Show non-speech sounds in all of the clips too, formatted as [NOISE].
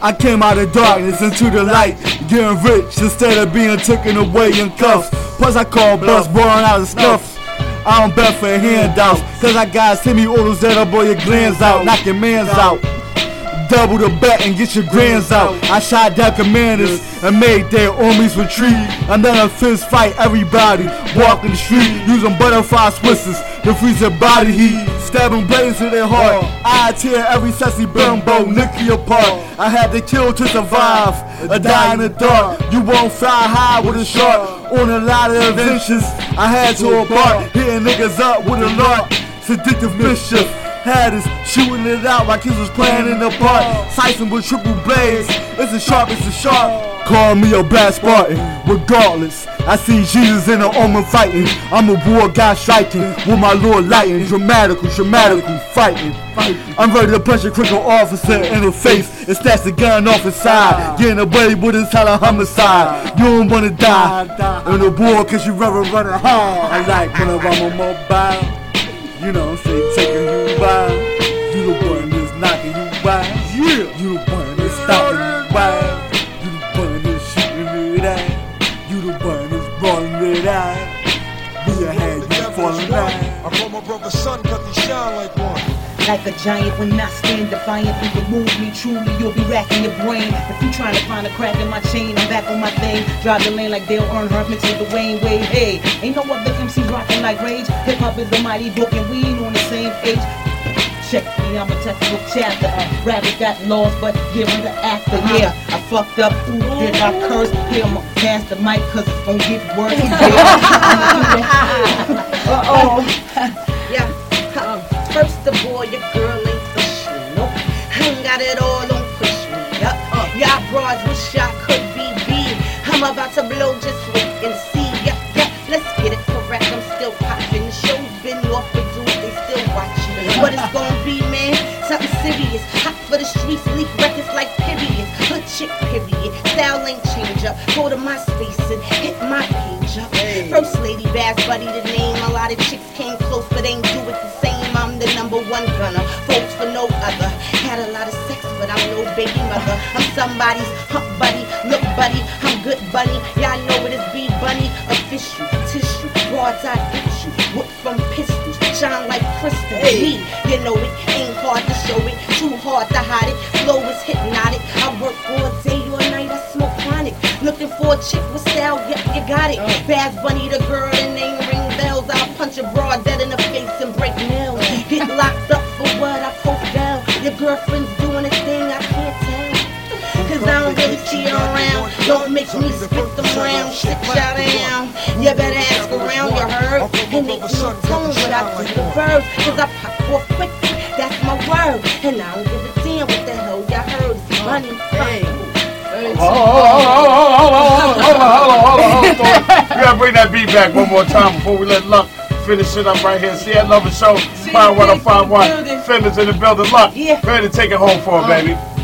I came out of darkness into the light, getting rich instead of being taken away in cuffs. Plus I call bus, born out of stuff. I don't bet for handouts, cause I got semi-autos that'll blow your glands out, knock your mans out. Double the bet and get your grands out. I shot down commanders and made their armies retreat. And then a fist fight everybody walking the street using butterfly switches to freeze their body heat. Stabbing blades to their heart. I tear every sassy bimbo, you apart. I had to kill to survive, or die in the dark. You won't fly high with a shark. On a lot of adventures, I had to embark, hitting niggas up with a lark. Seductive mischief. Had us shooting it out like kids was playing in the park. Slicing with triple blades. It's as sharp as a shark. Call me a bad Spartan, regardless. I see Jesus in the armor fighting. I'm a war guy striking with my Lord lighting. Dramatical, dramatical fighting. I'm ready to punch a criminal officer in the face and snatch the gun off his side. Getting away with his hella homicide. You don't wanna die in the war cause you rather run it hard. I like when I'm on mobile. You know, i say you wild. You you. I call my brother son, cause he shine like one. Like a giant when I stand defiant, you can move me truly, you'll be racking your brain. If you trying to find a crack in my chain, I'm back on my thing. Drive the lane like Dale Earnhardt, mix with Dwyane Wade. Hey, ain't no other MC rocking like Rage. Hip hop is the mighty book and we ain't on the same page. Check me, I'm a textbook chapter. Uh, rabbit got lost, but here in the after. Yeah, I fucked up. Ooh, did I curse? Here, I'ma pass the mic, cause it's gonna get worse. [LAUGHS] uh y'all wish I could be B. I'm about to blow, just wait and see. Yeah, yeah, let's get it correct. I'm still popping. The show's been off for dudes, they still watching. What it's gonna be, man? Something serious. Hot for the streets, leak records like period. Hood chick, period. Style ain't change up. Go to my space and hit my page up. First lady, Bass Buddy, the name. I'm no mother. I'm somebody's hump buddy. Look, buddy, I'm good bunny. Y'all know what it is B Bunny. Official tissue. Broads, I get you. Whip from pistols. Shine like crystal. Me, you know it. Ain't hard to show it. Too hard to hide it. Flow is hypnotic. I work all day, all night. I smoke chronic. Looking for a chick with style. Yep, you got it. Oh. Bass Bunny, the girl, the name ring bells. I'll punch a broad dead in the face and break nails. Get locked up for what I post down. Your girlfriend's doing a thing I. Cause I don't really cheat around. Don't make me spit them round. Shit y'all down. You better ask around, you heard? And they no tone what I do the verbs. Cause I pop off quickly. That's my word. And I don't give a damn what the hell y'all heard. It's money. On, hold on, hold on, hold on, hold on, hold on. We gotta bring that beat back one more time before we let Luck finish it up right here. See, I love the show. Fire 1051. Fenders in the building. Luck, Yeah. ahead and take it home for her, uh, baby.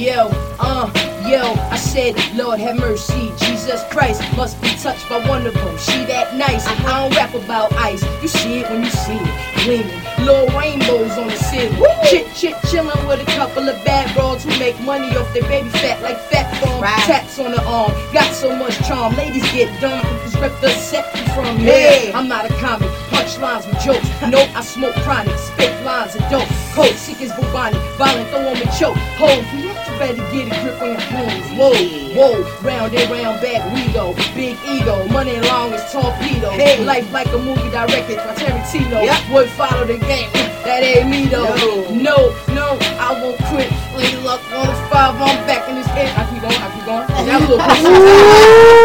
Yo, uh, yo, I said, Lord have mercy, Jesus Christ must be touched by one of them. She that nice, I don't rap about ice. You see it when you see it, gleaming. Little rainbows on the ceiling. Chit chit chillin' with a couple of bad broads who make money off their baby fat like fat phone. Right. Tats on the arm, got so much charm. Ladies get dumb because the set from Hey. here. I'm not a comic, punchlines with jokes. Nope, I smoke chronic, spit lines of dope. Cold, sick as Bubani, violent, throw on me choke. Hold, you better get a grip on your homies. Whoa, whoa, round and round back we go. Big ego, money long as torpedo. Hey. Life like a movie directed by Tarantino. Yep. Boy, follow the game. That ain't me though. No. No, no, I won't quit. Lady luck on the five, I'm back in this game. I keep going, I keep going. [LAUGHS] That little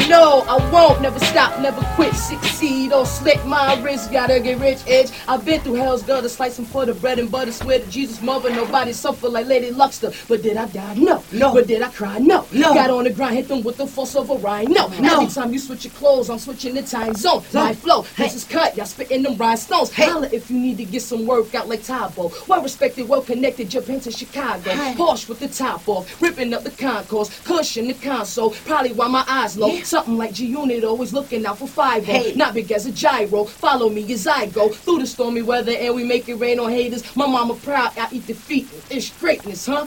Oh, no, I won't never stop, never quit, succeed or slick my wrist, gotta get rich edge. I've been through hell's gutter, slicing for the bread and butter, swear to Jesus mother, nobody suffer like Lady Luxter. But did I die? No. No. But did I cry? No. No. Got on the grind, hit them with the force of a rhyme. No. No. Every time you switch your clothes, I'm switching the time zone. My flow, this is cut, y'all spitting them rhinestones. Hey. Holla if you need to get some work out like Tae Bo. Well respected, well connected, Japan to Chicago. Hey. Porsche with the top off, ripping up the concourse, cushion the console. Probably why my eyes low. Something like G Unit always looking out for five. Hey. Not big as a gyro. Follow me as I go through the stormy weather and we make it rain on haters. My mama proud, I eat defeat. feet. It's greatness, huh?